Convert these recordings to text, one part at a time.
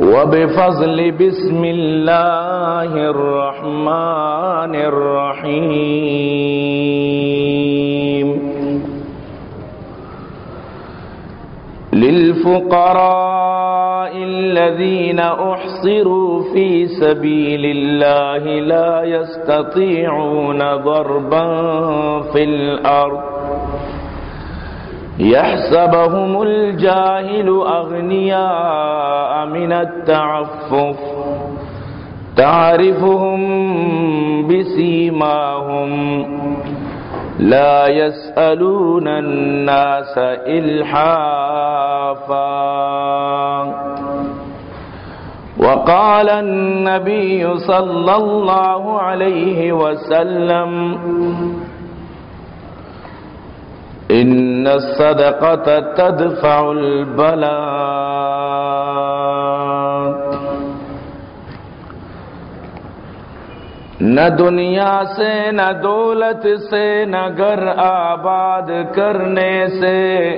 وبفضل بسم الله الرحمن الرحيم. للفقراء الذين أحصروا في سبيل الله لا يستطيعون ضربا في الأرض. يحسبهم الجاهل أغنياء من التعفف. تعرفهم بسيماهم. لا يسألون الناس إلحافا. وقال النبي صلى الله عليه وسلم إن الصدقة تدفع البلاء۔ نہ دنیا سے، نہ دولت سے، نہ گھر آباد کرنے سے۔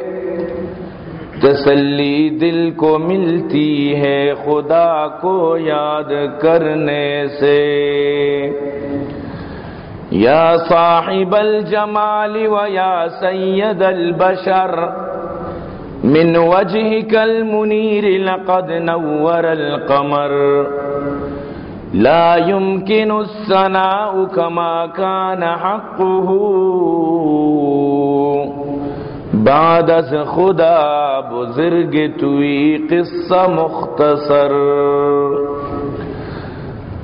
تسلی دل کو ملتی ہے خدا کو یاد کرنے سے۔ یا صاحب الجمال و یا سید البشر. من وجهك المنير لقد نور القمر. لا يمكن الثناء كما كان حقه. بعد از خدا بزرگ توی قصة مختصر.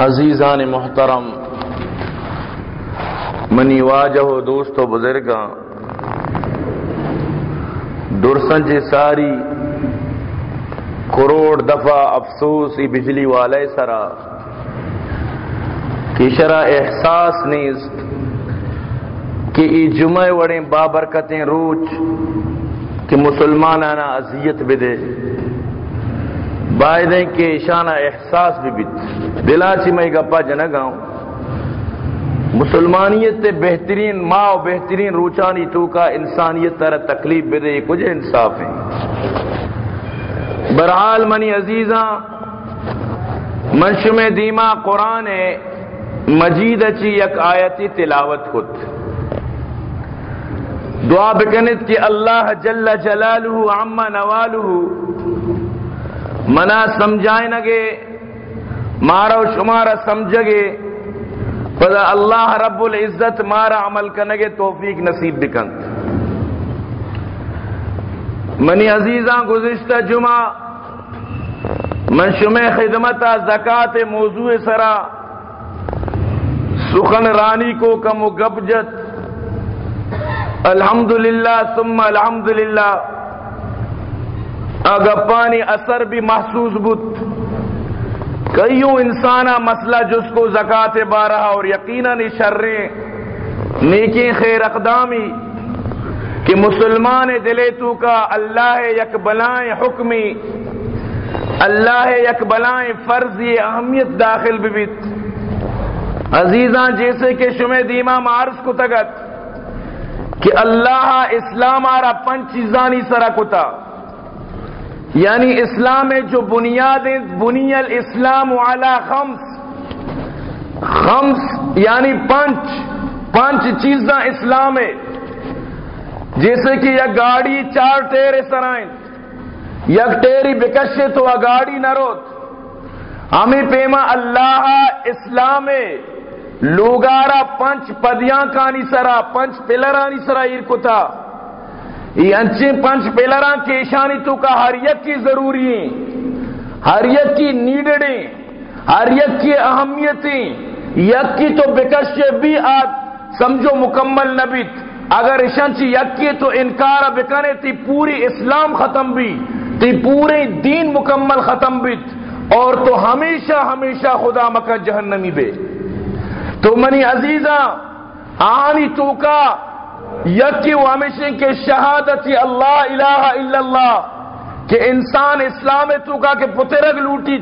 عزیزان محترم، منی واجہ و دوست و بزرگاں درسن جی ساری کروڑ دفعہ افسوس ای بجلی والے سرا، کی شرح احساس نیست کہ ای جمعہ وڑیں بابرکتیں روچ، کہ مسلمانانا اذیت بدے۔ بائدیں کہ شانہ احساس بھی بیت۔ دلا چی میں گپا جنہ گاؤں۔ مسلمانیت تے بہترین ماں و بہترین روچانی تو کا انسانیت تر تکلیف بدے کچھ انصاف ہیں۔ برحال منی عزیزاں، منشم دیما قرآن مجید اچی یک آیتی تلاوت خود۔ دعا بکنت کہ اللہ جل جلالہ عما نوالہ منا سمجھائیں نگے مارا و شمارا سمجھگے فضا اللہ رب العزت مارا عمل کنگے توفیق نصیب بکند منی عزیزاں گزشتہ جمعہ منشم خدمت زکات موضوع سرا سخن رانی کو کم و گبجت الحمدللہ ثم الحمدللہ اگپانی اثر بھی محسوس بت کئیوں انسانا مسئلہ جس کو زکات بارہ اور یقیناً شریں نیکی خیر اقدامی کہ مسلمان دلے تو کا اللہ یک بلائیں حکمی، اللہ یک بلائیں فرضی اہمیت داخل بیت عزیزاں، جیسے کہ شمع دیما مارس کو تگت کہ اللہ اسلام آرا پنچ چیزانی سرا کتا۔ یعنی اسلام جو بنیاد بنی الاسلام علی خمس. خمس یعنی پنچ. پانچ چیزاں اسلام ہے۔ جیسے کہ یہ گاڑی چار ٹیر سرائیں یک ٹیری بکشے تو اگاڑی نہ روت ہمیں پیما اللہ اسلام لوگارا پنچ پدیاں کانی سرا، پنچ پلرانی سرا ایر کتا انچے پنچ پلراں کے اشانی تو کا ہر یک کی ضروری ہیں ہر یک کی نیڈڑیں ہر یک کی اہمیتیں، یک کی تو بکشے بھی آت، سمجھو مکمل نبیت۔ اگر اشنچی یک کی تو انکار بکنے تی پوری اسلام ختم بھی، تی پورے دین مکمل ختم بیت اور تو ہمیشہ ہمیشہ خدا مکہ جہنمی بے۔ تو منی عزیزہ آنی تو کا یکی و ہمیشہ کے شہادت اللہ الہ الا اللہ، کہ انسان اسلام تو کا کہ پترگ لوٹی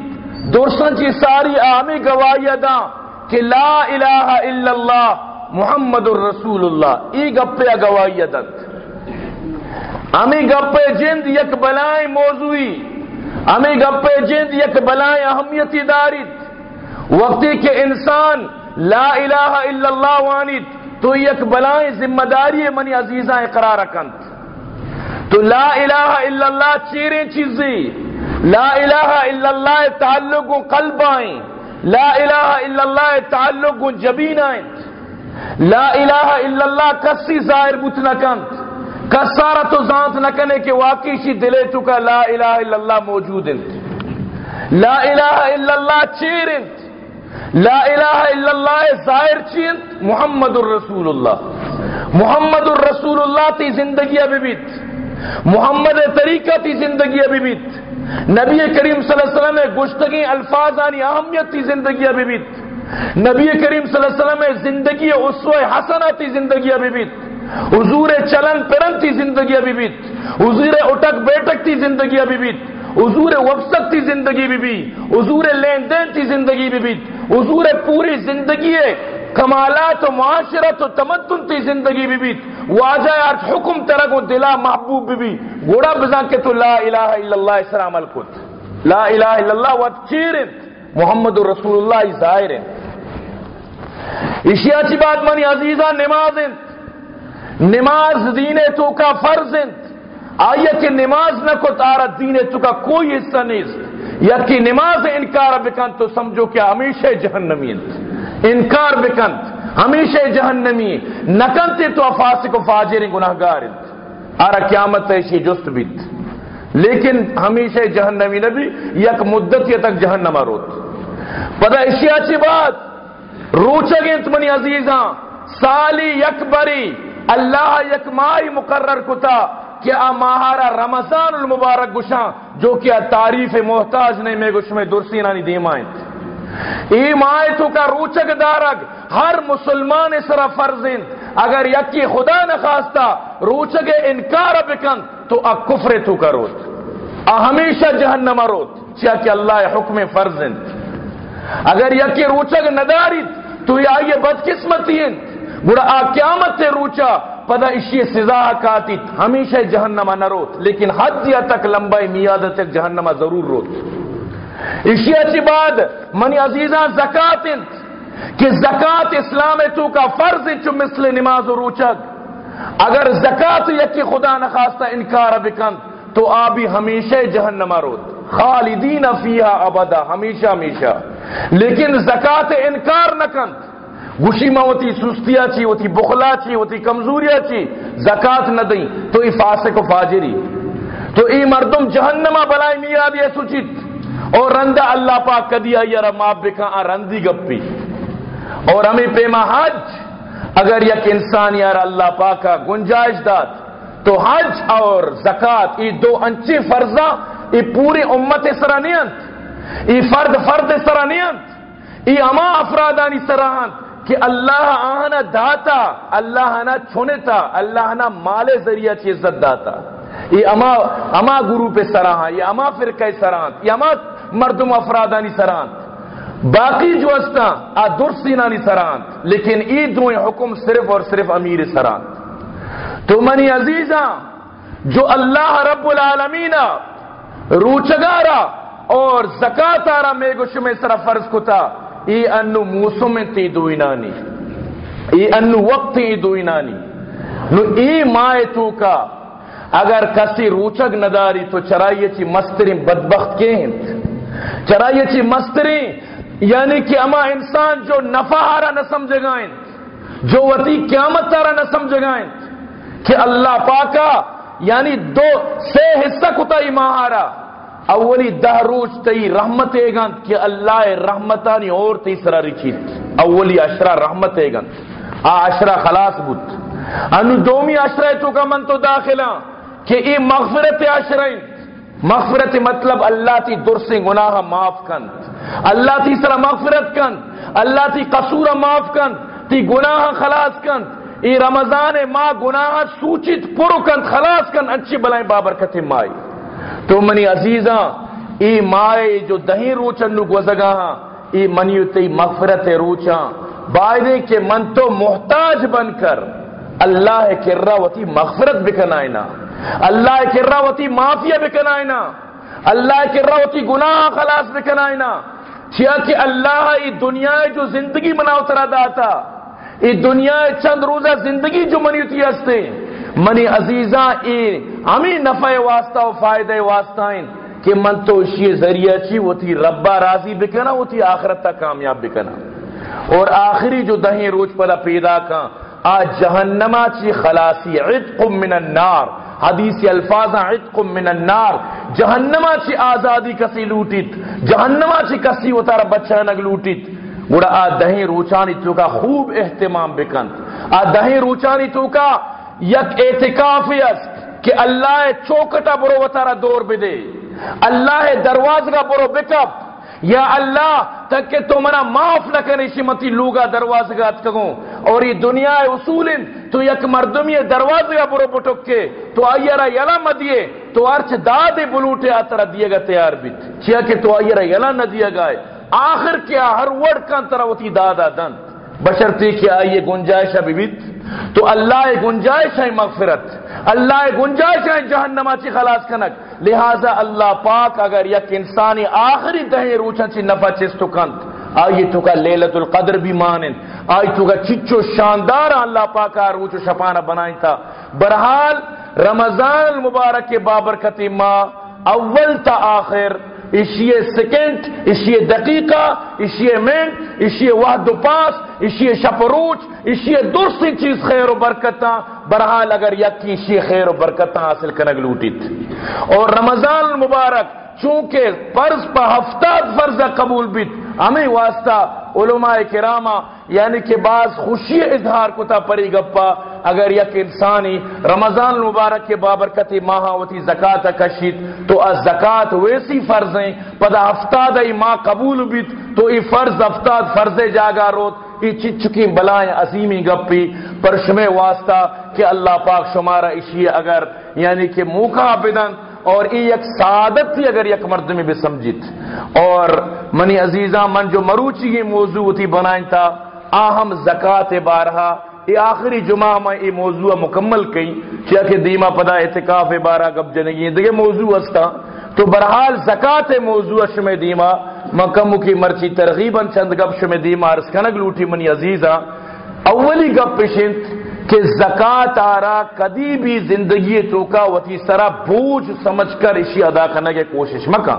درسن چی ساری آمی گواہی دا کہ لا الہ الا اللہ محمد الرسول اللہ۔ ای گپے گواہی دت امی گپے جند یک بلائیں موضوعی امی گپے جند یک بلائیں اہمیتی دارت وقتی کہ انسان لا الہ الا اللہ وانت تو یک بلائیں ذمہ داری منی عزیزاں اقرار کنت تو لا الہ الا اللہ چیریں چیزیں۔ لا الہ الا اللہ تعلق قلب آئیں۔ لا الہ الا اللہ تعلق جبین آئیں۔ لا الہ الا اللہ کسی ظاہر بت بتنا کنت کسارا تو ذات نہ کنے کہ واقعی شی دلے چکا لا الہ الا اللہ موجود انت لا الہ الا اللہ چیر انت لا الہ الا اللہ ظاہر چینت محمد الرسول اللہ محمد الرسول اللہ تی زندگی ابھی بیت. محمد طریقہ تی زندگی ابھی بیت. نبی کریم صلی اللہ علیہ وسلم گشتگی الفاظانی اہمیت تی زندگی ابھی بیت. نبی کریم صلی اللہ علیہ وسلم زندگی اسوہ حسنہ تی زندگی ابھی بیت. حضور چلن پرن تھی زندگی ابھی بیت. حضور اٹک بیٹک تھی زندگی ابھی بیت. حضور وفسک تھی زندگی بھی بھی، حضور لین دین تھی زندگی بھی بیت حضور پوری زندگی ہے کمالات و معاشرت و تمدن تھی زندگی بھی بیت واجہ آج حکم ترک و دلا محبوب بھی بھی۔ گوڑا بزان کے تو لا الہ الا اللہ اسلام الکت لا الہ الا اللہ وقت چیرت محمد رسول اللہ ظاہر اسی اچھی بات منی عزیزہ، نماز انت نماز دین تو کا فرض آئیے کہ نماز نہ کو تارا دین تو کا کوئی حصہ نہیں یا کہ نماز انکار بکن، تو سمجھو کیا ہمیشہ جہنمی انکار بکن، ہمیشہ جہنمی نکنتے تو افاسق و فاجر گناہ گار آرا قیامت ایسی جست بیت۔ لیکن ہمیشہ جہنمی نبی، یک مدت یہ تک جہنمہ روت۔ پتہ اسی اچھی بات؟ روچگنت منی عزیزاں، سالی یک بری، اللہ یک مائی مقرر کتا۔ کہ ماہارا رمضان المبارک گشاں، جو کیا تعریف محتاج نہیں، میں گش میں درسی نانی دیمائیں ای مائے تو کا روچک دارگ، ہر مسلمان سرا فرزن اگر یکی خدا نخواستا روچک انکار بکن، تو ا کفر تو کا روت ہمیشہ جہنم روت چیا کہ اللہ حکم فرزن اگر یکی روچک ندارت تو یا یہ بدقسمتی ہیں۔ بڑا آ قیامت سے روچا پدا اشی سزا کاتی، ہمیشہ جہنمہ نہ روت، لیکن حد یا تک لمبائی میادت تک جہنمہ ضرور روت۔ اشی اچھی بات، منی عزیزاں، زکات کہ زکات اسلام تو کا فرض چو مثل نماز و روچک۔ اگر زکات یکی خدا نخواستہ انکار بکن، تو آبی ہمیشہ جہنمہ روت۔ خالدین فیہا ابدا، ہمیشہ ہمیشہ۔ لیکن زکات انکار نہ کند گوشی میں ہوتی سستیا چی ہوتی بخلا چی ہوتی کمزوریا چی زکات نہ دیں، تو ای فاسق و فاجری تو ای مردم جہنما بلائی میاد یہ سوچت اور رندہ اللہ پاک کدیا یار ماں بکا رندی گپی۔ اور ہمیں پیما حج، اگر یک انسان یار اللہ پاک کا گنجائش داد، تو حج اور زکات، ای دو انچے فرضہ ای پوری امت سرانیت ای فرد فرد سرانیت ای اما افرادانی سرانت کہ اللہ آنا داتا، اللہ آنا چھونتا اللہ آنا مال ذریعہ چی عزت داتا۔ یہ اما اما گرو پہ سراہاں، یہ اما فرقہ سرانت یہ اما مردم افرادانی سرانت باقی جو استا آ درسی سرانت لیکن ای دوئیں حکم صرف اور صرف امیر سرانت تو منی عزیزاں، جو اللہ رب العالمین روچگارا اور زکاتارا میگوش میں سرا فرض کتا۔ ای انو موسم تی دوینانی ای انو وقت تی دوینانی نو ای مائے تو کا اگر کسی روچک نداری تو چرائیے چی مسترین بدبخت کے ہیں چرائیے چی مسترین یعنی کہ اما انسان جو نفع ہارا نہ سمجھے گائیں جو وتی قیامت تارا نہ سمجھے گائیں کہ اللہ پاکا یعنی دو سے حصہ کتا ہی مہارا اولی دہ روچ تی رحمت ایگن کہ اللہ رحمتانی اور تیسرا رچیت. اولی اشرا رحمت ایگن آ اشرا خلاص بود. انو دومی اشرا تو کا من تو داخلہ کہ ای مغفرت اشرائن مغفرت مطلب اللہ تی درس گناہ معاف کن اللہ تی سر مغفرت کن اللہ تی قصور معاف کن تی گناہ خلاص کن ای رمضان ما گناہ سوچت پرو کن خلاص کن اچھی بلائیں بابرکت مائی. تو منی عزیزاں، ای مائے جو دہیں روچن نو گوزگا ہاں ای منیو تی مغفرت روچاں۔ بائدے کے من تو محتاج بن کر، اللہ کرا وتی مغفرت بکنائنا اللہ کرا وتی معافیہ بکنائنا اللہ کرا وتی گناہ خلاص بکنائنا چیا کہ اللہ ای دنیا جو زندگی مناو ترا داتا، ای دنیا چند روزہ زندگی جو منی تھی ہستے۔ منی عزیزاں ای، ہمیں نفع واسطہ و فائدہ واسطہ ہیں کہ من تو اسی ذریعہ چی، وہ تھی ربا راضی بکنا، وہ تھی آخرت تک کامیاب بکنا۔ اور آخری جو دہیں روچ پلا پیدا کا آج جہنما چی خلاصی، عتق من النار۔ حدیث الفاظ عتق من النار۔ جہنما چی آزادی کسی لوٹیت جہنما چی کسی اتارا بچہ نگ لوٹیت۔ گوڑا آ دہیں روچانی تو کا خوب اہتمام بکند آ دہیں روچانی تو کا یک اعتکافی است کہ اللہ چوکٹا برو وطارا دور بدے۔ اللہ دروازہ کا برو بکپ یا اللہ تک کہ تو منا معاف نہ کرے شمتی لوگا دروازہ کا اتکگوں اور یہ دنیا اصول تو یک مردمی دروازہ کا برو بٹک کے۔ تو آئیرہ یلا مدیے تو آرچ دادے بلوٹے آترہ دیے گا تیار بیت۔ چیا کہ تو آئیرہ یلا نہ دیا گائے آخر کیا ہر وڑ کا طرح ہوتی دادا دن بشرتی کیا یہ گنجائش ابھی بیت۔ تو اللہ گنجائش ہے مغفرت، اللہ گنجائش ہے جہنما چی خلاص کنک۔ لہذا اللہ پاک اگر یک انسانی آخری دہیں روچا چی نفع چستو کنت آئی تو کا لیلت القدر بھی مانن، آئی تو کا چچو شاندار اللہ پاک روچو شپانہ بنائیں تھا برحال رمضان المبارک کے بابرکتی ماں اول تا آخر اشیے سیکنڈ اشیے دقیقہ اشیے منٹ اشیے وحد و پاس اشیے شپروچ اشیے دوسری چیز خیر و برکتاں برحال اگر یکی اشیے خیر و برکتاں حاصل کنگ لوٹی اور رمضان المبارک چونکہ فرض پہ ہفتاد فرض قبول بیت ہمیں واسطہ علماء کرامہ یعنی کہ بعض خوشی اظہار کتا پری گپا اگر یک انسانی رمضان المبارک کے بابرکت ماہاوتی زکات کشید تو از زکات ویسی فرض ہیں پدا ہفتاد ای ماہ قبول بیت، تو ای فرض ہفتاد فرض جاگا روت، ای چچکی بلائیں عظیمی گپی، پر شمع واسطہ کہ اللہ پاک شمارا اشی اگر یعنی کہ موقع بدن، اور ای یک سعادت تھی اگر یک مرد میں بھی سمجھت۔ اور منی عزیزہ من جو مروچی یہ موضوع تھی بنائیں تھا آہم زکات بارہا۔ یہ آخری جمعہ میں یہ موضوع مکمل کئی کیا کہ دیما پدا اعتکاف بارہ گب جنگی دیکھے موضوع استا تو برحال زکات موضوع شم دیما، مکمو کی مرچی ترغیباً چند گب شم دیما، عرض کنگ لوٹی منی عزیزہ اولی گب پیشنت کہ زکات آرا کدی بھی زندگی تو کا وتی سرا بوجھ سمجھ کر اسی ادا کرنے کی کوشش مکا۔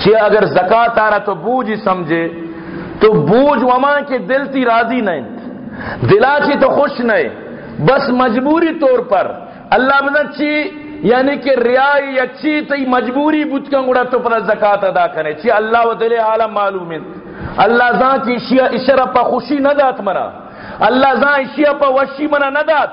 چھ اگر زکات آرا تو بوجھ ہی سمجھے، تو بوجھ وما کے دل تی راضی نہیں دلا چی تو خوش نہیں بس مجبوری طور پر اللہ بدن چی یعنی کہ ریائی اچھی تی مجبوری بت کا گڑا تو پر زکات ادا کرے۔ چی اللہ و دل عالم معلوم اللہ زان کی اشرا پا خوشی نہ دات مرا۔ اللہ زان اشیا پا وشی منا نہ دات۔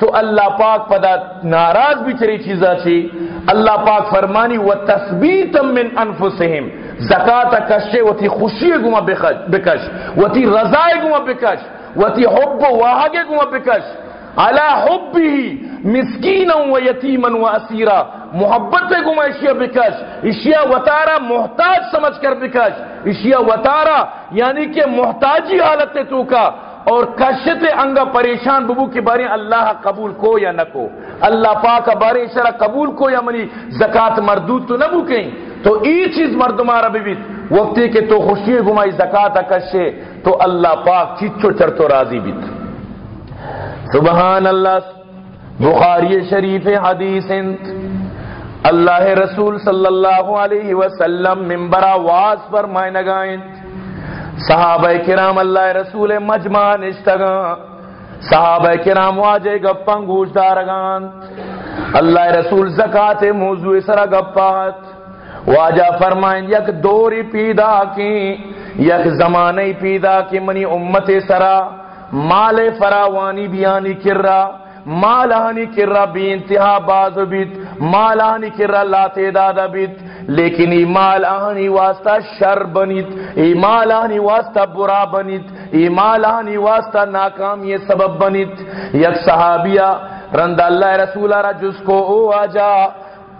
تو اللہ پاک پدا ناراض بھی چری چیزا چی۔ اللہ پاک فرمانی و تثبیتا من انفسهم زکات کشے و تی خوشی گما بکش۔ و تی رضای گما بکش۔ و تی حب و واہگے گما بکش۔ علا حبی مسکینا و یتیما و اسیرا. محبت سے گما اشیاء بکش اشیاء وطارا محتاج سمجھ کر بکش اشیاء وطارا یعنی کہ محتاجی حالت تو کا. اور کشت انگا پریشان ببو کے بارے اللہ قبول کو یا نہ کو. اللہ پاک بارے اشارہ قبول کو یا منی زکات مردود تو نہ بکیں تو ای چیز مردمارا بھی وقتی کہ تو خوشی گمائی زکات کشے تو اللہ پاک چچو چرتو راضی بیت. سبحان اللہ بخاری شریف حدیث اللہ رسول صلی اللہ علیہ وسلم ممبر واز پر مائن گائیں صحابہ کرام اللہ رسول مجمع نشتگاں صحابہ کرام واجے گپاں گوش دارگان اللہ رسول زکات موضوع سرا گپات واجہ فرمائیں یک دوری پیدا کی، یک زمانے پیدا کی منی امت سرا۔ مال فراوانی بیانی کر رہا مال آنی کر بی انتہا باز بیت مال آنی کر رہا لا بیت۔ لیکن ای مال آنی واسطہ شر بنیت، ای مال آنی واسطہ برا بنیت، ای مال آنی واسطہ ناکامی سبب بنیت۔ یک صحابیہ رند اللہ رسول را جس کو او آجا،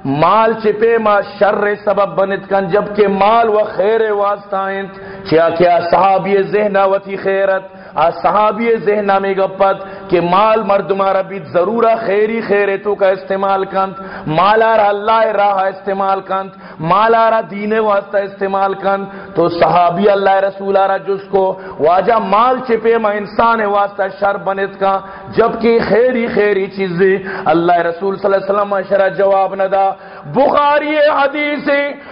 مال چپے ما شر سبب بنت کن، جبکہ مال و خیر واسطہ کیا کیا صحابی ذہنہ وتی خیرت صحابی ذہن میں گپت کہ مال مرد مارا بھی ضرور خیری خیر تو کا استعمال کنت مالا اللہ راہ استعمال کنت مالا دین واسطہ استعمال کنت تو صحابی اللہ رسول آرہ جس کو واجہ مال چپے ما انسان واسطہ شر بنت کا، جبکہ خیری خیری چیزیں اللہ رسول صلی اللہ علیہ وسلم شرح جواب نہ دا بخاری حدیث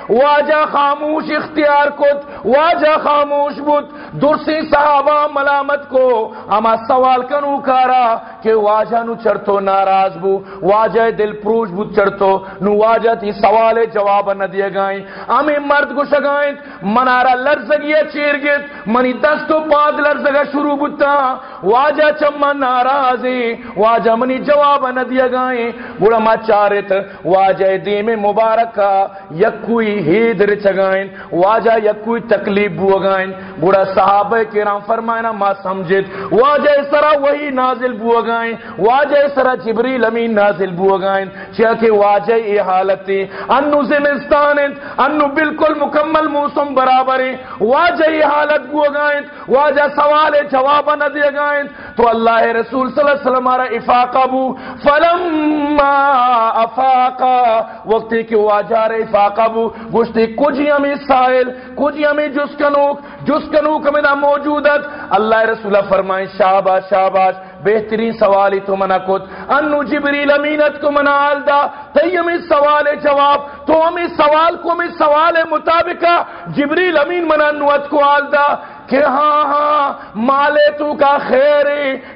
واجہ خاموش اختیار کت، واجہ خاموش بود درسی صحابہ ملامت کو اما سوال کنو کارا کہ واجہ نو چرتو ناراض بو، واجہ دل پروش بود چرتو نو واجہ تی سوال جواب نہ دیا گائیں امی مرد کو شگائیں، منارا لرزگیا چیر گت منی دستو پاد لرزگا شروع بودتا واجہ چمہ ناراضی واجہ منی جواب نہ دیا گائیں بڑا ما چارت واجہ دین دیم مبارک یکوئی ہید چگائن واجہ یکوئی تکلیف بوگائن۔ بڑا صحابہ کرام فرمائنا ما سمجھت۔ واجہ سرا وہی نازل بوگائیں واجہ سرا جبریل امین نازل بو گائیں بوگائیں چاکہ واجہ یہ حالت تھی انو زمستان انو بالکل مکمل موسم برابر واجہ یہ حالت بوگائیں واجہ سوال جواب نہ دیا گائیں تو اللہ رسول صلی اللہ علیہ وسلم آرہ افاقہ بو۔ فلما افاقہ۔ وقتی کہ واجہ رہے افاقہ بو۔ گوشتی کچھ ہمیں سائل کچھ ہمیں جس کنوک جس کنوک میں موجودت اللہ رسول فرمائیں، شاباش شاباش، بہترین سوالی تو منا کت. انو جبریل امینت کو منا آلدا تیم اس سوال جواب، تو ہم اس سوال کو ہم اس سوال مطابقہ جبریل امین منا نوت کو آلدا کہ ہاں ہاں مالے تو کا خیر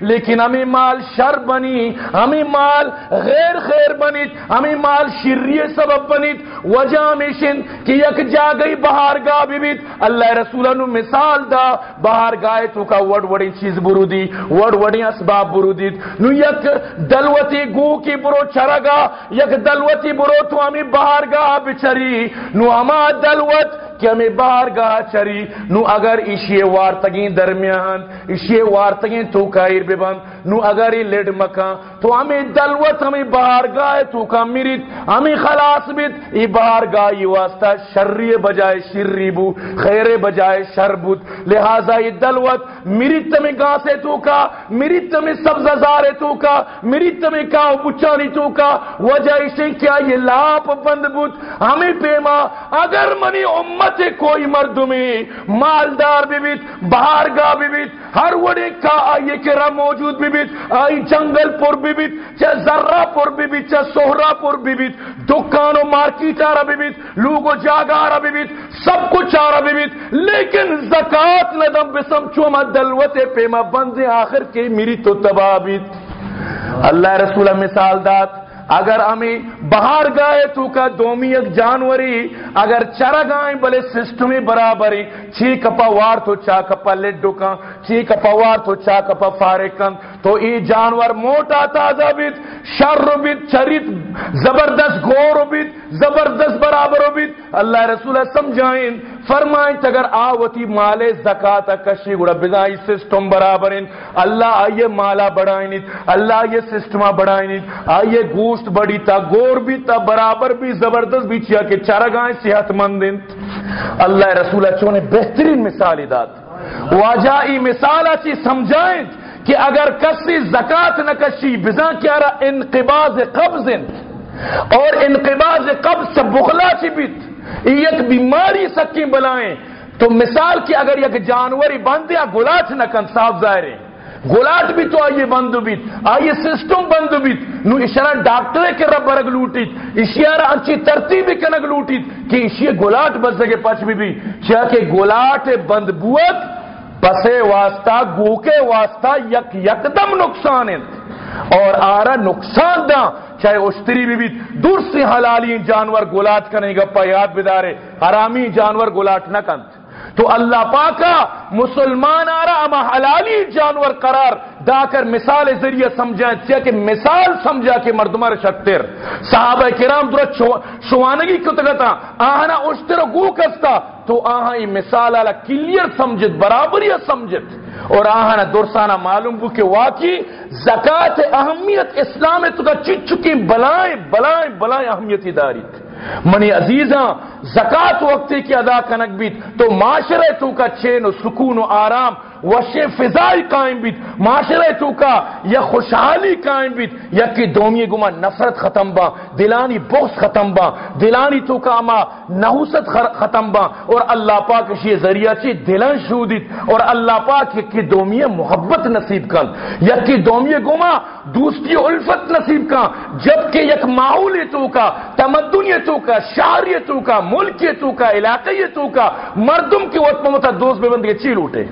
لیکن ہمیں مال شر بنی، ہمیں مال غیر خیر بنیت ہمیں مال شریع سبب بنیت وجہ مشن کہ یک جا گئی بہار گاہ بیت اللہ رسول نو مثال دا بہار گائے تو کا وڑ وڑی چیز برو دی وڑ وڑی اسباب برو دیت نو یک دلوتی گو کی برو چرگا یک دلوتی برو تو ہمیں بہار گاہ بچری۔ نو ہما دلوت کہ ہمیں باہر گاہ چری۔ نو اگر اشیے وارتگیں درمیان اشیے وارتگیں تو کائر ببند نو اگر یہ لڑ مکان، تو ہمیں دلوت، ہمیں باہر گاہ تو کا میرت ہمیں خلاص بیت ای باہر گاہ یہ واسطہ شری بجائے شری بو، خیر بجائے شر بود۔ لہذا یہ دلوت میرت تمہیں گاہ سے تو کا میرت تمہیں سبز زارے تو کا میرت تمہیں کاؤ بچانی تو کا۔ وجہ اسے کیا یہ لاپ بند بود؟ ہمیں پیما، اگر منی امت کوئی مردمی، مالدار بھی بیت باہر گاہ بیت ہر وڑے کا آئیے کرا موجود بھی بیت آئی جنگل پور بھی بیت چاہے ذرہ پور بھی بیت چاہے سہرہ پور بھی بیت دکان و مارکیٹ آرہ بھی بیت لوگ و جاگہ آرہ بھی بیت سب کچھ آرہ بھی بیت لیکن زکاة ندم بسم چوما دلوت پیما بندے آخر کے میری تو تباہ بیت اللہ رسولہ مثال دات اگر ہمیں باہر گائے تو کا دومی ایک جانوری، اگر چرا گائیں بلے سسٹمی برابری، چی کپا وار تو چا کپا لڈو کن، چی کپا وار تو چا کپا فارے کن تو ای جانور موٹا تازہ بیت، شر بیت، چریت، زبردست گور بیت، زبردست برابر بیت۔ اللہ رسول سمجھائیں۔ فرمائیں اگر آوتی مال زکاة کشی گڑا، بزائی سسٹم برابرین۔ اللہ آئیے مالا بڑھائیں۔ اللہ آئیے سسٹمہ بڑھائیں۔ آئیے گوشت بڑی تا، گور بھی تا، برابر بھی، زبردست بھی چیا کہ چرگائیں صحت مند اللہ رسول چونے بہترین مثال داد۔ واجائی مثال اچھی سمجھائیں۔ کہ اگر کسی زکاة نہ کشی بزا کیا رہا؟ انقباز قبض اور انقباز قبض سے بخلا چی بیت یک بیماری سکی بلائیں۔ تو مثال کی اگر یک جانوری بند یا گلاچ نہ کن صاف ظاہر گولاٹ بھی تو آئیے بند بیت آئیے سسٹم بند بیت نو اشارہ ڈاکٹر کے رب برگ لوٹیت اشیارہ انچی ترتیب کنگ لوٹیت کہ اشیے گولاٹ بس سکے پچ بھی بھی۔ چاہ کہ گولاٹ بند بوت پسے واسطہ گو کے واسطہ، یک یکدم نقصان اور آرہ نقصان دا چاہے اشتری بھی بھی دور سے حلالی جانور گلاٹ کا نہیں گپا، یاد بدارے، حرامی جانور گولاٹ نہ کنت تو اللہ پاکا مسلمان آ رہا اما حلالی جانور قرار دا کر مثال ذریعہ سمجھائیں چاہے کہ مثال سمجھا کہ مردمر شتر صحابہ کرام درست شوانگی کتگتا آہنا اشتر گو کستا، تو آہاں یہ مثال آلہ کلیر سمجھت برابری سمجھت۔ اور آہاں درسانہ معلوم کو کہ واقعی زکاة اہمیت اسلام تو کا چچ چکی بلائیں بلائیں بلائیں اہمیتی داری منی عزیزاں، زکات وقتی کی ادا کنک بیت، تو معاشرے تو کا چین و سکون و آرام وش فضائی قائم بیت معاشرے تو یا خوشحالی قائم بیت، یا کہ دومی گما نفرت ختم با، دلانی بغض ختم با، دلانی تو اما نحوست ختم با، اور اللہ پاک یہ ذریعہ چی دلان شودیت اور اللہ پاک کی دومی محبت نصیب کن یا کہ دومی گما دوستی الفت نصیب کن جبکہ یک معولی تو کا تمدنی تو کا شہری تو کا ملکیتوں مردم کی وقت ممتا دوست بے بندگی چیل اٹھے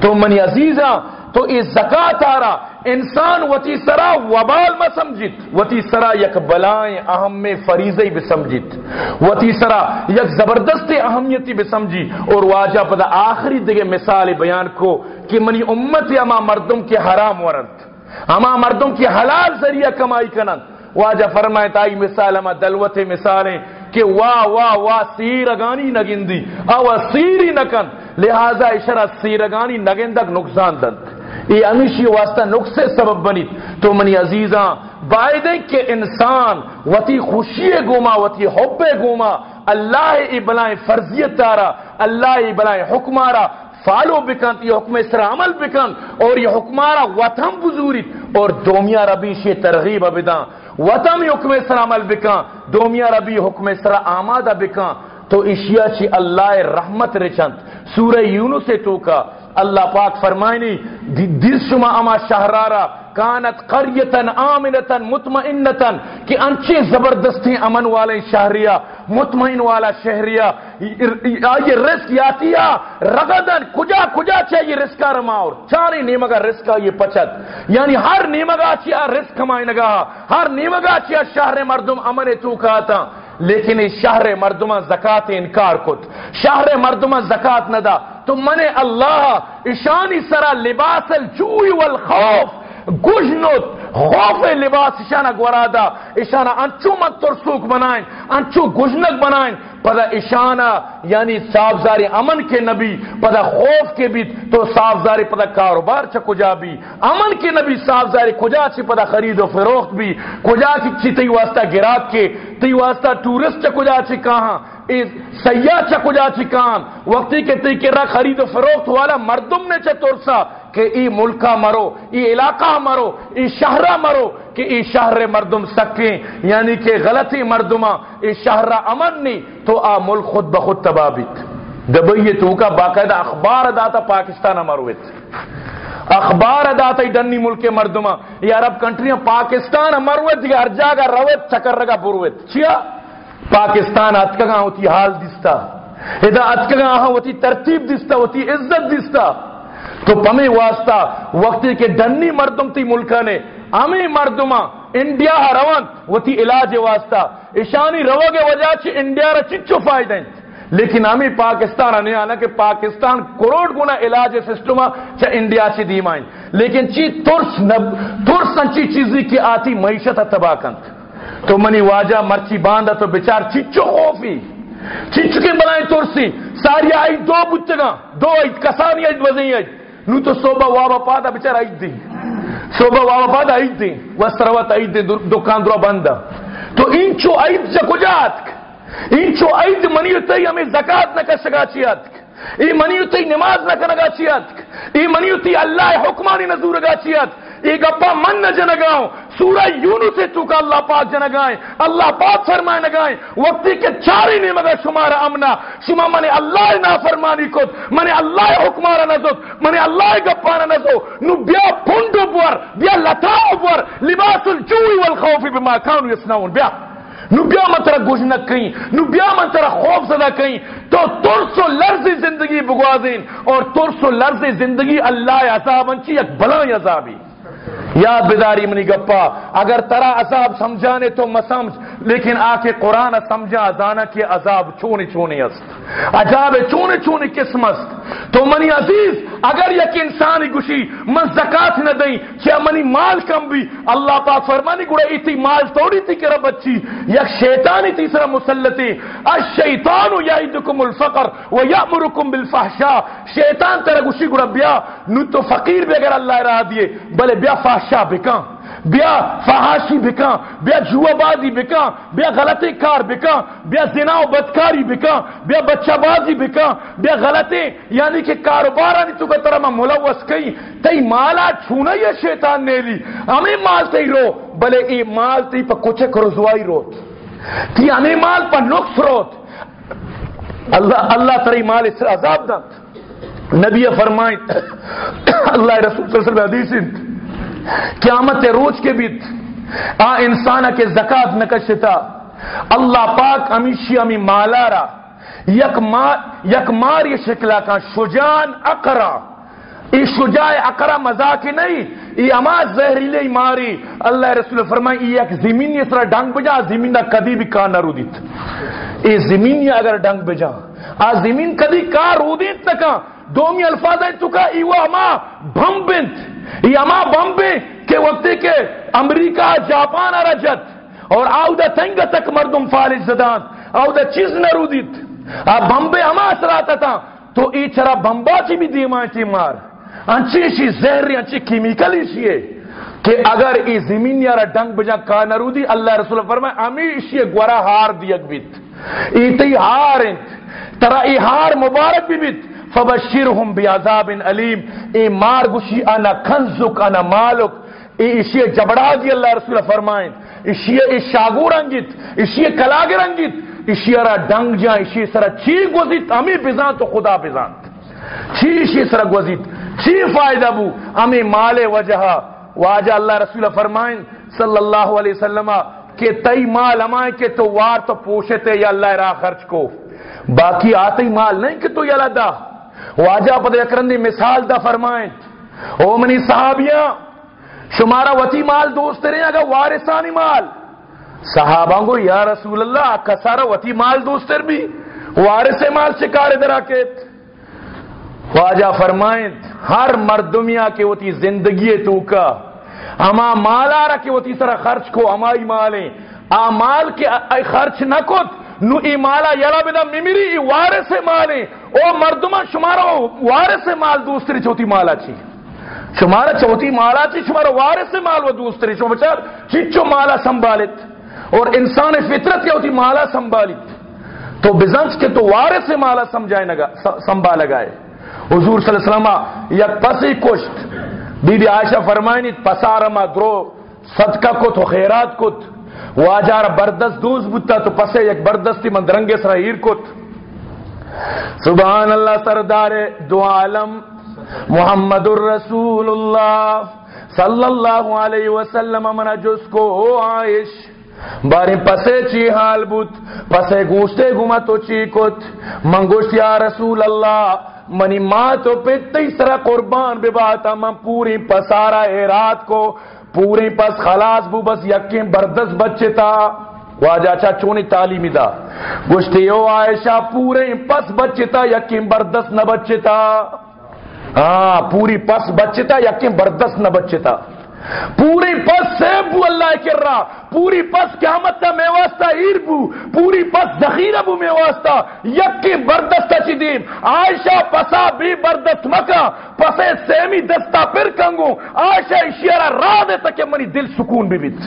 تو منی عزیزہ، تو اس زکاة آ انسان وتی سرا وبال میں سمجھت، وتی سرا یک بلائیں اہم میں فریضی بھی سمجھت، وتی سرا یک زبردست اہمیتی بھی سمجھی، اور واجہ پدا آخری دیگے مثال بیان کو کہ منی امت اما مردم کے حرام ورد اما مردم کی حلال ذریعہ کمائی کنن واجہ فرمائے تائی مثال اما دلوت مثالیں کہ واہ واہ واہ سیرگانی نگندی او سیری نکن لہذا اشرا سیرگانی نگندک نقصان دند یہ امیشی واسطہ نقصے سبب بنی۔ تو منی عزیزاں بائدے کہ انسان، وتی خوشی گوما، وتی حب گوما۔ اللہ ای بلائیں فرضیت تارا اللہ ای بلائیں حکمارا فالو بکن یہ حکم اسرا عمل بکن۔ اور یہ حکمارا وطن بزوریت اور دومیا ربی شی ترغیب ابدان وطم حکم سرا عمل بکا دومیا ربی حکم سرا آمادہ بکا تو اشیا چی اللہ رحمت رچند سورہ یونو سے ٹوکا اللہ پاک فرمائنی دل شما اما شہرارا، کانت قریتن آمنتن مطمئنتن کہ انچے زبردستی امن والے شہریہ، مطمئن والا شہریہ، یہ رسک یاتیا رغدن کجا کجا چاہیے رسکا رماور چاری نیمگا رسکا یہ پچت یعنی ہر نیمگا چیا رسک کمائیں نگا ہر نیمگا چیا شہر مردم امن تو کہتا لیکن اس شہر مردمہ زکات انکار کت. شہر مردمہ زکات ندا. تو من اللہ ایشانی سرا لباس الجوئی والخوف. گجنت خوف لباس اشانہ گورادا اشانہ انچو مت ترسوک بنائیں، انچو گجنک بنائیں پدا اشانہ یعنی صافزاری امن کے نبی پدا خوف کے بھی تو صافزاری پدا کاروبار چا کجا بھی، امن کے نبی صافزاری کجا چی پدا خرید و فروخت بھی، کجا کی چی تی واسطہ گراک کے، تی واسطہ ٹورسٹ چا کجا چی کہاں سیاہ چا کجا چی کہاں، وقتی کے تی کے خرید و فروخت والا مردم نے چا ترسا کہ ای ملکہ مرو، ای علاقہ مرو، ای شہرہ مرو کہ ای شہر مردم سکیں یعنی کہ غلطی مردمہ، ای شہرہ امن نہیں تو آ ملک خود بخود تبابیت دبئی تو کا باقاعدہ اخبار داتا پاکستان مروت اخبار داتا ڈنی ملک مردمہ۔ یہ عرب کنٹریاں پاکستان مروت ہر جاگہ روت چکر رگا بروت چیا؟ پاکستان اتکگاں ہوتی حال دستا۔ ادا اتکگاں ہوتی ترتیب دستا، ہوتی عزت دستا۔ تو پمی واسطہ وقتی کے ڈنی مردم تی ملکہ نے، امی مردمہ، انڈیا روان، وہ تی علاج واسطہ۔ اشانی رو کے وجہ چھ انڈیا را چچو فائدہ ہیں۔ لیکن ہمیں پاکستان آنے آنا کہ پاکستان کروڑ گنا علاج سسٹم چا انڈیا چی دیمائیں لیکن چی ترس نب، ترس انچی چیزی کی آتی معیشت تباہ کند تو منی واجہ مرچی باندھا تو بچار چچو خوفی۔ چچو کے بلائیں ترسی۔ ساری آئی دو بچگا دو آئی کسانی آئی وزنی آئی۔ نو تو صوبہ وابا پادا بچار آئی دی صوبہ وابا پادا آئی وستروت دکان بندہ تو انچو آئی جا کجات انچو آئی دی ہمیں زکاة نہ کشگا چیات ای منیو نماز نہ کنگا چیات ای منیو تی سورہ یونو سے چکا اللہ پاک جنگائیں اللہ پاک فرمائے نگائیں وقتی کے چاری نہیں مگر شمارا امنا شما منی اللہ نا فرمانی کت، منی اللہ حکمارا نزد، منی اللہ گپانا نزو نو بیا پھنڈو بور، بیا لتاو بور، لباس الجوی والخوف بما کانو یسناون بیا، نو بیا من ترہ گوش کہیں نو بیا من ترہ خوف زدہ کہیں تو ترس و لرز زندگی بگوازین، اور ترس و لرز زندگی اللہ عذاب انچی یک بلان عذابی۔ یاد بیداری منی گپا اگر ترا عذاب سمجھانے تو مسمج لیکن آ کے قرآن سمجھا دانا کہ عذاب چونی چونی است عذاب چونی چونی قسم است۔ تو منی عزیز، اگر یک انسانی گوشی من زکات نہ دیں کیا منی مال کم بھی اللہ پاک فرمانی گڑا ایتی مال توڑی تھی کہ رب اچھی یک شیطانی تیسرا مسلطی الشیطان یعیدکم الفقر و یامرکم بالفحشاء۔ شیطان تیرا گوشی گڑا بیا، نو تو فقیر بھی اگر اللہ راہ دیے بلے بیا فحشاء بکان بیا فحاشی بکا، بیا جوا بازی بکا، بیا غلطی کار بکا، بیا زنا و بدکاری بکا، بیا بچہ بازی بکا، بیا غلطی یعنی کہ کاروبار آنی تو کتر میں ملوث کئی تی مالا چھونا یہ شیطان نے لی ہمیں مال تی رو، بلے ای مال تی پا کچھ کرزوائی روت تی ہمیں مال پا نقص روت۔ اللہ اللہ تری مال اس عذاب دن نبی فرمائیں اللہ رسول صلی اللہ علیہ وسلم حدیث قیامت روز کے بیت۔ آ انسان کے زکات نکشتا اللہ پاک امیشی امی مالارا۔ یک مار یک مار یہ شکلا کا شجان اقرا۔ ای شجاع اقرا مزاق نہیں۔ ای اما زہریلے ماری۔ اللہ رسول فرمائے، ای یک زمین اس طرح ڈنگ بجا، زمین دا کدی بھی کار نہ رو دیت۔ ای زمین اگر ڈنگ بجا۔ آ زمین کدی کار رو دیت تکا دومی الفاظ ہے تو کا ایو اما بھم بنت۔ یہ اما بمبے کے وقت کے امریکہ، جاپان رجت، اور آو دا تنگ تک مردم فالج زدان آو دا چیز نرو دیت بمبے اما اثراتا تھا تو ای چرا بمبا چی بھی دیمان چی مار، انچی شی زہری، انچی کیمیکلی شیئے کہ اگر ای زمین یارا ڈنگ بجا کا نرو دی اللہ رسول فرمائے، امی شیئے گورا ہار دیگ بیت ای تی ہار انت ترا ای ہار مبارک بھی بیت فبشرهم بعذاب علیم اے مار گشی انا کنزک، انا مالک. اے اشیاء جبڑا دی اللہ رسول فرمائیں. اشیاء اے شاگور انگیت اشیاء کلاگر انگیت اشیاء را ڈنگ جا اشیاء سرا چی گوزیت ہمیں بزان تو خدا بزان چی اشیاء سرا گوزیت؟ چی فائدہ بو؟ ہمیں مال وجہ. واجہ اللہ رسول فرمائیں، صلی اللہ علیہ وسلم، کہ تئی مال ہمائیں کہ تو وار تو پوشتے یا اللہ راہ خرچ کو. باقی آتے مال نہیں کہ تو یا لدہ واجہ پتہ اکرندی مثال دا فرمائیں۔ او منی صحابیاں، شمارا وطی مال دوست رہے اگر وارثانی مال۔ صحابہ کو یا رسول اللہ کسارا وطی مال دوست بھی۔ وارث مال شکار در آکیت واجہ فرمائیں، ہر مردمیا کے وطی زندگی تو کا۔ اما مالا رکھے وطی سرا خرچ کو امائی مالیں آ مال کے خرچ نہ کت۔ نو ای مالا یلا بدا میمیری ای وارث مالی او مردمان شمارا وارث مال دوستری چوتی مالا چی۔ شمارا چوتی مالا چی، شمارا وارث مال و دوستری شما بچار چیچو مالا سنبالت اور انسان فطرت یا ہوتی مالا سنبالیت تو بزنس کے تو وارث مالا سمجھائے نگا سنبھال گائے حضور صلی اللہ علیہ وسلم، یک پسی کشت۔ بی بی عائشہ فرمائنی پسارما درو، صدقہ کت و خیرات کت۔ واجار بردست دوز بوتا تو پسے یک بردستی من درنگے سرا ہیر کت. سبحان اللہ سردار دو عالم محمد الرسول اللہ صلی اللہ علیہ وسلم من جس کو عائش باری پسے چی حال بوت پسے گوشتے گما تو چی کت. من گوشت یا رسول اللہ، منی ماں تو پیتی سرا قربان بے باتا من پوری پسارا ایرات کو پوری پس خلاص بو، بس یقین بردست بچے تا۔ واجہ چا چونی تعلیمی دا۔ گوشتی او عائشہ پورے پس بچے تا، یقین بردست نہ بچے تا۔ ہاں پوری پس بچے تا، یقین بردست نہ بچے تا۔ پوری پس سیب بو اللہ کر رہا پوری پس قیامت تا میں واسطہ ایر بو، پوری پس ذخیرہ بو میں واسطہ، یکی بردست چی دیم؟ عائشہ پسا بھی بردست مکا پسے سیمی دستا پر کنگو، عائشہ اشیارہ راہ دے تک منی دل سکون بھی بیت۔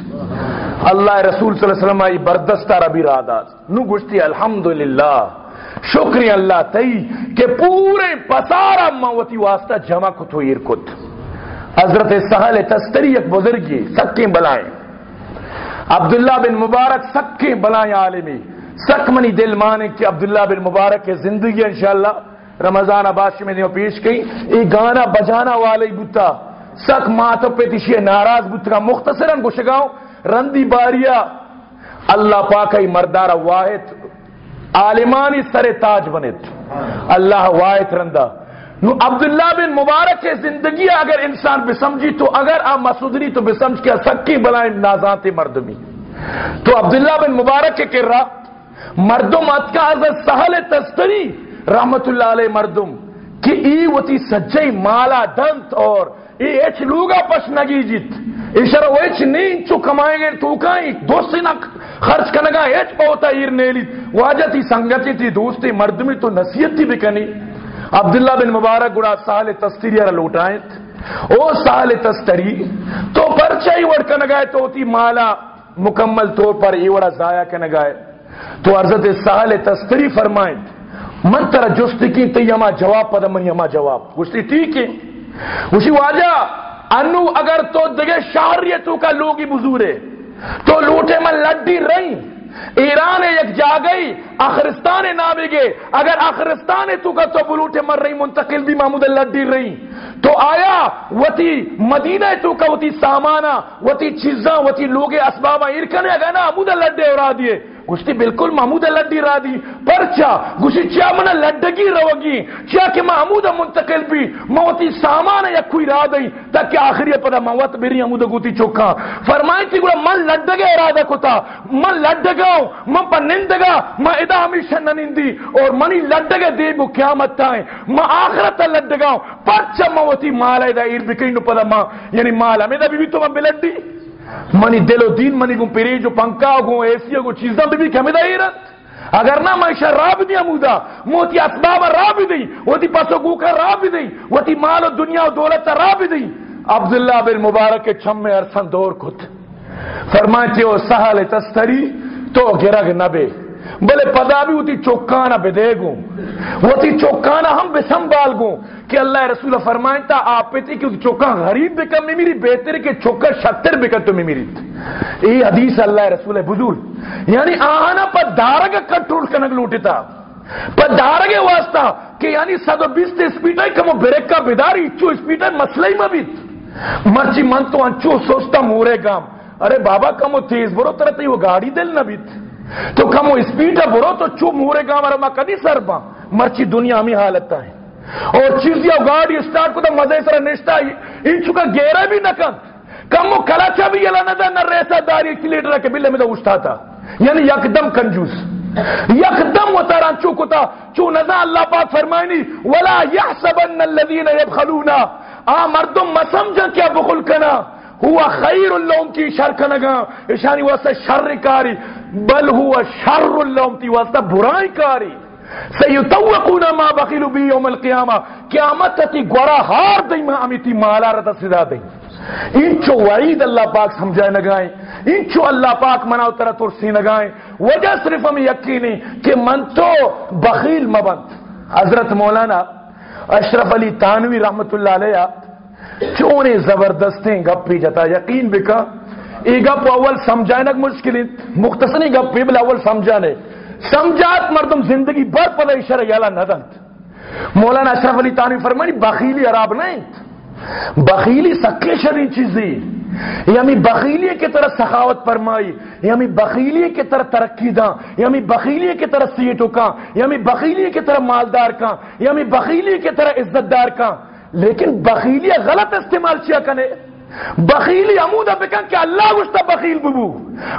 اللہ رسول صلی اللہ علیہ وسلم آئی بردستا ربی راہ دا نو گشتی الحمدللہ شکری اللہ تی کہ پورے پسارا موتی واسطہ جمع کتو ایر کت۔ حضرت سہل تستری ایک بزرگی سکیں بلائیں۔ عبداللہ بن مبارک سکیں بلائیں عالمی۔ سک منی دل مانے کہ عبداللہ بن مبارک کے زندگی انشاءاللہ رمضان عباس میں دیو پیش کی۔ ای گانا بجانا والی بوتا۔ سک ماتو پہ تیشی ناراض بوتا۔ مختصراً گوشگاؤں۔ رندی باریا اللہ پاکی مردار واحد۔ عالمانی سر تاج بنت اللہ واحد رندہ۔ عبداللہ بن مبارک کے زندگی اگر انسان بسمجھی تو اگر آپ مسودری تو بسمجھ کے سکی بلائیں نازانت مردمی۔ تو عبداللہ بن مبارک کے کر رہا مردم اتکا حضرت سہل تستری رحمت اللہ علیہ مردم، کہ ای وتی سجائی مالا دنت اور ای ایچ لوگا پش نگی جیت۔ اشارہ وہ ایچ نہیں چو کمائیں گے، تو کائیں دوستی نہ خرچ کرنگا ایچ پہتا ایر نیلی۔ واجہ تی سنگتی تی دوستی مردمی تو نصیت تی بکنی عبداللہ بن مبارک گڑا سال تستری را لوٹائیں او سال تستری، تو پرچہ ہی وڑ کنگائے تو تی مالا مکمل طور پر ایوڑا ضائع کنگائے تو عرضت سال تستری فرمائیں من ترہ جستی کی تی یما جواب پدا من یما جواب۔ گوشتی ٹھیک ہے۔ گوشتی واجہ، انو اگر تو دگے شہریتوں کا لوگی بزورے تو لوٹے من لڈی رہی ایران یک جا گئی اخرستان نابے گے اگر اخرستان تو کا تو بلوٹے مر رہی، منتقل بھی محمود اللہ ڈیر رہی۔ تو آیا، وتی مدینہ تو کا وتی سامانا وتی چیزاں، وتی لوگ اسبابا ارکنے گا نا، محمود اللہ ڈے اورا دیے۔ گوشتی بالکل محمود لڈی را دی، پرچا گوشتی چیا منا لڈگی روگی چیا کہ محمود منتقل بھی، موتی سامان یا کوئی را دی، تاکہ آخری پدا موت بیری محمود گوتی چوکا فرمائی تھی گوڑا، من لڈگے ارادہ کتا، من لڈگاؤں من پا نندگا، من ادا ہمیشہ ننندی اور منی لڈگے دے بو قیامت تائیں من آخرت لڈگا لڈگاؤں پرچا موتی مالا دا ایر بکئی نو پدا ما یعنی مالا میں دا بی بی تو من بلڈی۔ منی دل و دین منی گو پیری جو پنکا گو ایسی گو چیزاں بھی کمی دا ایرت اگر نہ معاشہ راب دیا مودا، موتی اسباب راب دی وہ تی پسو گو کا راب دی وہ تی مال و دنیا و دولت راب دی. عبداللہ بن مبارک کے چھم میں ارسن دور کت. فرمائے ہو سہل تستری، تو گرگ نبے بلے پدا بھی ہوتی چوکانا بے دے گوں ہوتی چوکانا ہم بے سنبال گوں کہ اللہ رسول فرمائیں تا آپ پہ کہ چوکا غریب بکم میں میری بہتر کہ چوکا شتر بکم تو میں میری یہ حدیث اللہ رسول بزول یعنی آنا پا دارگا کنٹرول کنگ لوٹتا۔ پا دارگے واسطہ کہ یعنی سد و بیس تے سپیٹر کمو بریک کا بیداری، چو سپیٹر مسئلہ ہی مبیت مرچی من تو انچو سوچتا مورے گام۔ ارے بابا کمو تیز برو ترتی وہ گاڑی دل نہ بیت تو کم اسپیڈ برو تو چو مورے گا مرا ما کدی سر با۔ مرچی دنیا میں حالت ہے اور چیز یا گاڑی اسٹارٹ کو تو مزے سر نشتا ان چکا گیرا بھی نہ کم کم وہ کلاچا بھی یلا نہ نہ ریسا داری ایکسیلیٹر کے بلے میں تو اٹھتا تھا۔ یعنی یکدم کنجوس۔ یکدم وہ تارا چوکو تھا۔ چو نزا اللہ پاک فرمائنی، ولا یحسبن الذین یبخلونا آ مردم مسمجھا کیا بخل کنا۔ ہوا خیر اللہم کی شر کنگا اشانی واسطہ شر کاری۔ بل ہوا شر اللہم تی واسطہ برائی کاری۔ سیتوقون ما بخیلو بی یوم القیامہ، قیامت تی گورا ہار دی ما امیتی مالا رتا صدا دی انچو وعید اللہ پاک سمجھائے نگائیں انچو اللہ پاک مناو ترہ ترسی نگائیں وجہ صرف ہمیں یقینی کہ من تو بخیل مبند۔ حضرت مولانا اشرف علی تانوی رحمت اللہ علیہ چونے زبردستیں گپ پی جاتا یقین بکا۔ ای گپ اول سمجھانے مشکل مختصری گپ پی بل اول سمجھانے۔ سمجھات مردم زندگی بر پدہ اشارہ یالا ندنت مولانا اشرف علی تانوی فرمانی بخیلی عراب نہیں۔ بخیلی سکے شری چیزی۔ یعنی بخیلی کی طرح سخاوت فرمائی یعنی بخیلی کی طرح ترقی دا یعنی بخیلی کی طرح سیٹوں کا یعنی بخیلی کی طرح مالدار کا یعنی بخیلی کی طرح عزت دار کا لیکن بخیلی غلط استعمال کیا کنے بخیلی عمودہ بکن کہ اللہ گشتا بخیل ببو۔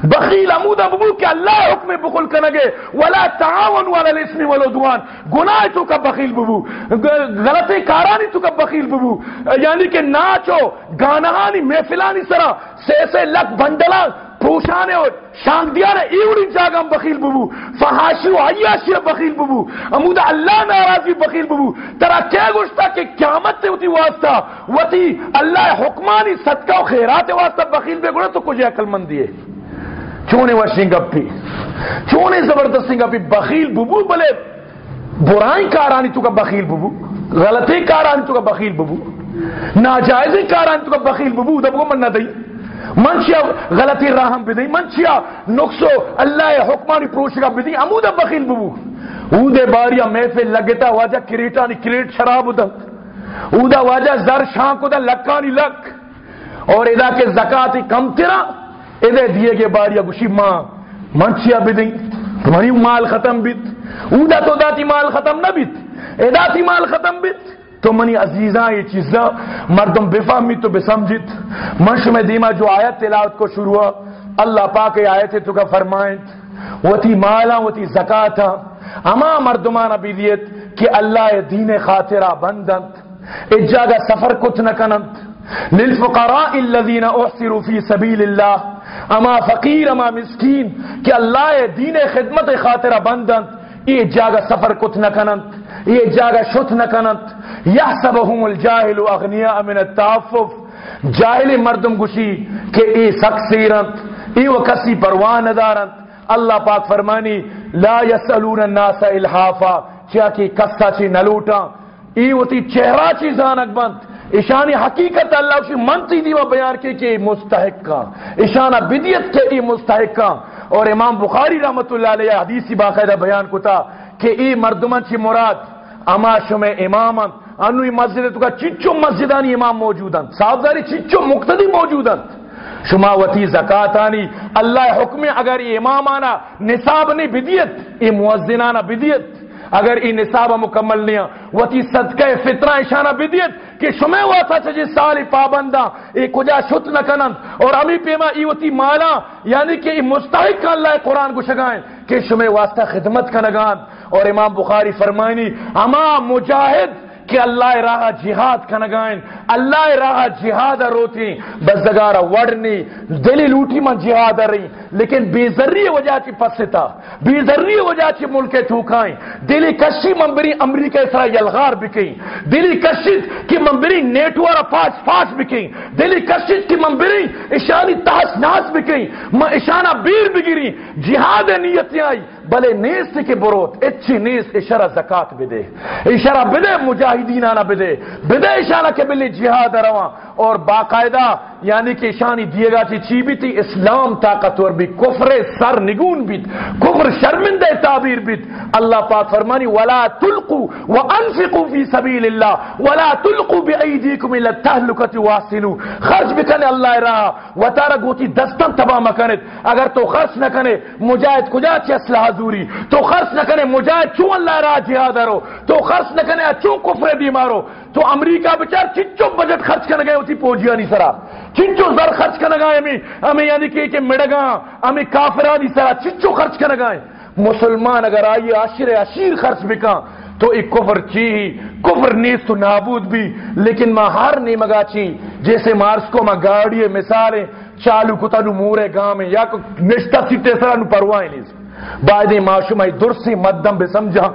بخیل عمودہ ببو کہ اللہ حکم بخل کنگے۔ ولا تعاون والا الاسم والعدوان۔ گناہ تو کا بخیل ببو۔ غلطی کارانی تو کا بخیل ببو۔ یعنی کہ ناچو، گانہانی، محفلانی سرا سے سے لک بندلا پوشانے اور شان دیا نے ایوڑی جاگا بخیل ببو۔ فحاشی و عیاشی بخیل ببو۔ امودہ اللہ ناراضی بخیل ببو۔ ترا کیا گوشتا کہ قیامت تے ہوتی واسطہ، وتی اللہ حکمانی صدقہ و خیرات واسطہ بخیل بے گوڑا تو کچھ عقل مندی ہے چونے وشنگ گپی چونے زبردستی گپی بخیل ببو بلے، برائی کارانی تو کا بخیل ببو، غلطی کارانی تو کا بخیل ببو ناجائز کاران تو کا بخیل ببو دب کو من نہ دئی۔ منشیا غلطی راہم بدئی منشیا نقصو اللہ حکمانی پروشگا بدئی امود بخیل ببو۔ او دے باریا محفل لگتا واجہ کریٹانی کریٹ شراب دا او دا واجہ زر شانکو دا لکانی لک۔ اور ادا کے زکاتی کم تیرا ادے دیے گے باریا گوشی ماں منشیا بدئی تمہاری مال ختم بیت۔ او دا تو داتی مال ختم نہ بیت، ادا تی مال ختم بیت۔ تو منی عزیزاں یہ چیزاں مردم بفہمی تو بسمجھت۔ منش میں دیما جو آیت تلاوت کو شروع ہوا، اللہ پاک آیت تو کا فرمائیں وہ تھی مالا وہ تھی زکاتا اما مردمان بیدیت کہ اللہ دین خاطرہ بندنت اجاگا سفر کت نکننت للفقراء الذين احصروا في سبيل الله اما فقیر، اما مسکین، کہ اللہ دین خدمت خاطرہ بندنت یہ جاگا سفر کت نکننت یہ جاگا شت نہ نکننت یحسبهم الجاہل اغنیاء من التعفف۔ جاہل مردم گشی کہ ای سکسیرنت ای و کسی پروان دارنت اللہ پاک فرمانی، لا یسألون الناس الحافا۔ چیا کی کسا چی نلوٹا ای و تی چہرہ چی زانک بند. اشانی حقیقت اللہ اسی منتی دیوہ بیان کی کہ مستحق کا. اشانہ بدیت کے ای مستحق کا. اور امام بخاری رحمت اللہ علیہ حدیثی باقاعدہ بیان کتا کہ ای مردمان چی مراد اما شم امامن. انو مسجد تو کا چچو مسجدانی امام موجودن. صاحب داری چچو مقتدی موجودن. شما وتی زکاتانی. اللہ حکم اگر یہ امامانا نصاب نہیں بدیت یہ موزنانا بدیت. اگر ای نصاب مکمل نہیں وتی صدقہ فطرہ اشانہ بدیت کہ شمع واسا چجی سالی پابندہ. ای کجا شت نکنن اور امی پیما ای وتی مالا. یعنی کہ ای مستحق کا اللہ قرآن کو شگائیں کہ شمع واسطہ خدمت کا نگان. اور امام بخاری فرمائنی، اما مجاہد کہ اللہ راہ جہاد کنگائن اللہ راہ جہاد روتی. بزدگارا وڑنی. دلی لوٹی من جہاد رہی. لیکن بے ذریع وجہ چی پستا بے ذریع وجہ چی ملک ٹھوکائیں دلی کشی منبری امریکہ اسرا یلغار بکیں۔ دلی کشی کی منبری نیٹوارا پاس پاس بکیں۔ دلی کشی کی منبری اشانی تاس ناس بکیں۔ اشانہ بیر بگیری جہاد نیتی آئی۔ بلے نیست کے بروت، اچھی نیست اشارہ زکات بدے۔ اشارہ بدے مجاہدین آنا بدے۔ بدے اشارہ کے بلی جہاد رواں۔ اور باقاعدہ یعنی کہ شانی دیے گا چی چی بھی تھی اسلام طاقتور بھی کفر سر نگون بھی کفر شرمندہ تعبیر بھی اللہ پاک فرمانی، ولا تلقو وانفقوا فی سبیل اللہ ولا تلقو بایدیکم الى التهلكه واصلوا خرج بکنے اللہ راہ وتارا گوتی دستن تباہ مکنت اگر تو خرچ نہ کنے، مجاہد کجا چی اسلحہ دوری تو خرچ نہ کنے، مجاہد چون اللہ راہ جہاد رو تو خرچ نہ کنے چون کفر بیمارو تو امریکہ بچار چچو بجٹ خرچ کرنے گئے ہوتی پوجیا نہیں سرا۔ چچو زر خرچ کرنے گئے ہمیں ہمیں یعنی کہ کہ مڑگا ہمیں کافرانی سرا چچو خرچ کرنے گئے مسلمان اگر آئیے، عاشر عشیر خرچ بکا، تو ایک کفر چی، کفر نیس تو نابود بھی، لیکن ماں ہر نہیں مگا چی۔ جیسے مارس کو ماں گاڑی مثالیں، چالو کتا نو مورے گاہ میں یا نشتہ سیٹے سرا نو پروائیں نہیں۔ بعد معاشم معاشمہ درسی مدم بے سمجھا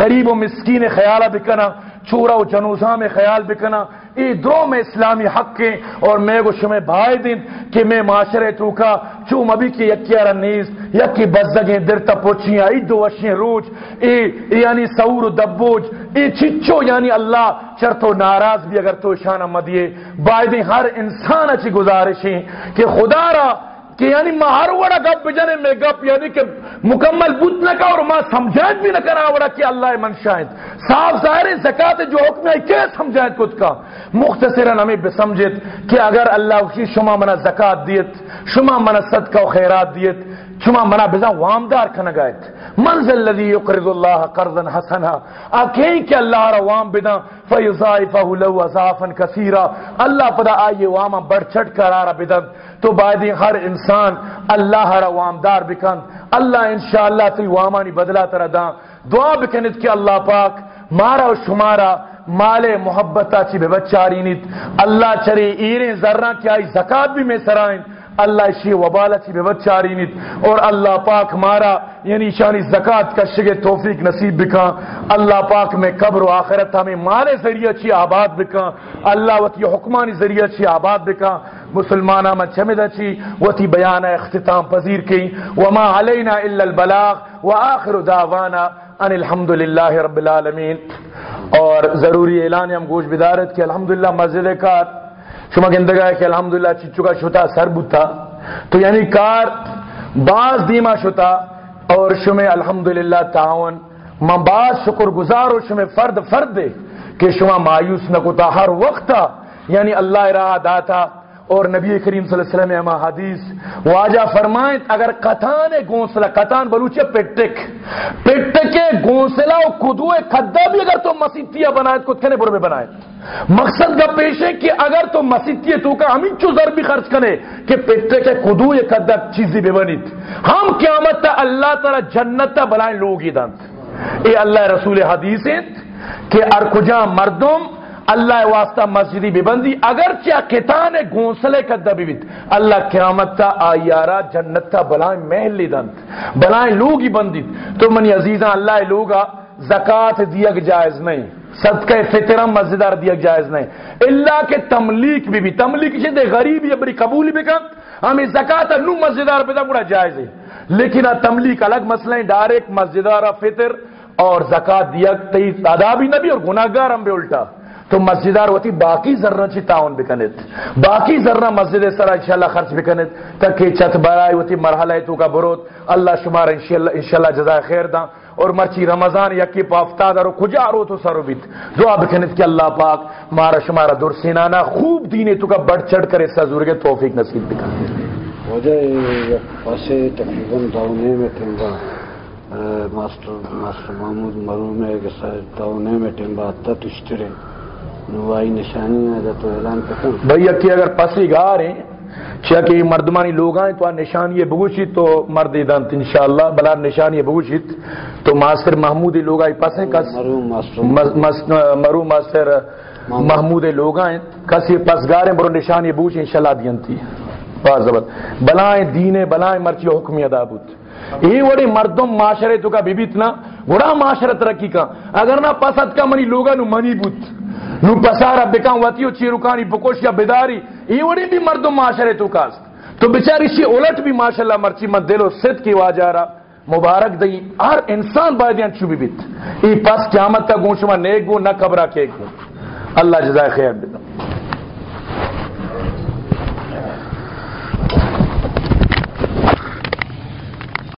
غریب و مسکین خیالہ بکنا، چورا و جنوزہ میں خیال بکنا دو میں اسلامی حق کے اور میں گو شمع بھائی دن کہ میں معاشرے تو کا چو مبی کی یکی رنیز یکی بزدگیں در تا پوچھیاں ای دو وشیں روچ ای یعنی سور و دبوج، ای چچو یعنی اللہ چرتو ناراض بھی اگر تو شانہ مدیے بھائی دن ہر انسان اچھی گزارشیں کہ خدا را، کہ یعنی ماں وڑا گپ بجنے میں گپ یعنی کہ مکمل بت نہ کا اور ماں سمجھائیں بھی نہ کرا وڑا کہ اللہ منشاہد۔ صاف ظاہر زکات جو حکم ہے، کیا سمجھائیں خود کا؟ مختصرا ہمیں بسمجھت کہ اگر اللہ اسی شما منا زکات دیت، شما منا صدقہ و خیرات دیت شما منا بزا وامدار کھنا کنگایت منزل الذي يقرض الله قرضا حسنا؟ اکہیں کہ اللہ را وام بنا فیضائفه له اضافا كثيرا اللہ پدا آئیے واما بڑھ چڑھ کر آرہ بدن. تو بعد ہر انسان اللہ را وامدار بکن. اللہ انشاءاللہ تی وامانی بدلا تر دا دعا بکنت کہ اللہ پاک مارا و شمارا مال محبتا چی بے بچاری نیت اللہ چرے ایریں ذرہ کیا زکات بھی میں سرائیں اللہ اشی وبالا چی بے بچاری اور اللہ پاک مارا یعنی شانی زکات کا شگے توفیق نصیب بکا۔ اللہ پاک میں قبر و آخرت ہمیں مال ذریعہ چی آباد بکا۔ اللہ وتی حکمانی ذریعہ چی آباد بکا۔ مسلمانہ میں چمد چی وتی بیان اختتام پذیر کی۔ وما علینا الا البلاغ وآخر دعوانا ان الحمد للہ رب العالمین۔ اور ضروری اعلان ہم گوش بدارت کہ الحمدللہ مسجد کار۔ شما گندگا ہے کہ الحمدللہ چچو کا شتا سر بتا تو یعنی کار باز دیما شتا اور شما الحمدللہ تعاون۔ من باز شکر گزار اور شما فرد فرد دے کہ شما مایوس نہ کتا۔ ہر وقت یعنی اللہ راہ داتا اور نبی کریم صلی اللہ علیہ وسلم حدیث واجہ فرمائیں اگر قطان گونسلا قطان بلوچے پٹک پٹک گونسلا و کدوے کھدا بھی اگر تو مسیتیہ بنائے تو کھنے پر میں بنائے؟ مقصد کا پیش ہے کہ اگر تو مسیتیہ تو کا ہمیں چو ضربی خرچ کرے کہ پٹک کدوے کھدا چیزی بے بنیت ہم قیامت تا اللہ تعالی جنت تا بلائیں لوگی دانت۔ اے اللہ رسول حدیث ہیں کہ ارکجا مردم اللہ واسطہ مسجدی ببندی اگر چیا کتان گونسلے کا دبیت اللہ قیامت تا آیارا جنت تا بلائیں محل دنت بلائیں لوگی بندیت تو منی عزیزاں، اللہ لوگا زکاة دیگ جائز نہیں۔ صدقہ فطرہ مسجدار دیگ جائز نہیں۔ اللہ کے تملیک بھی بھی۔ تملیک دے غریبی ابری قبولی بکن ہمیں زکاة نو مسجدار پیدا بڑا جائز ہے۔ لیکن تملیک الگ مسئلہ ہے، ڈائریکٹ مسجدار فطر اور زکاة دیگ تی ادا بھی نبی اور گناہگار ہم بے الٹا۔ تو مسجدار ہوتی باقی ذرہ چی تعاون بکنت باقی ذرہ مسجد سرا انشاءاللہ خرچ بکنت تاکہ چت برائی ہوتی مرحلہ تو کا بروت اللہ شمار انشاءاللہ انشاءاللہ جزائے خیر دا. اور مرچی رمضان یکی پا افتاد اور کجا رو تو سرو بیت. دعا بکنت کہ اللہ پاک مارا شمارا دور سینانا خوب دینے تو کا بڑھ چڑھ کر اس حضور کے توفیق نصیب بکن. وجہ یک پاسے تقریباً داؤنے میں تنگا ماسٹر ماسٹر محمود مرومے کے ساتھ داؤنے میں تنگا تشترے تو اعلان بھئی اکی اگر پسی گا رہے چاہ کہ مردمانی لوگ آئیں تو نشانی بگوشیت تو مرد دانت انشاءاللہ بلا نشانی بگوشیت تو ماسٹر محمود لوگ آئی پسیں کس؟ مرو ماسٹر محمود. لوگ آئیں کسی پس گاریں برو نشانی بگوش انشاءاللہ دینتی زبط بلائیں دین بلائیں مرچی حکمی ادا یہ وڑی مردم معاشرے تو کا بیبیت نا گڑا معاشرت رکی کا اگر نہ پسد کا منی لوگا نو منی بود نو پسارا بکان وطیو چی رکانی بکوش یا بداری ای وڑی بھی مردم معاشرے تو کاست تو بچاری شی اولٹ بھی ماشاءاللہ مرچی من دل و صد کی واجارا مبارک دی ہر انسان بایدیان چوبی بیت ای پس قیامت تا گونشما نیک گو نہ کبرا کیک گو اللہ جزائے خیر بدم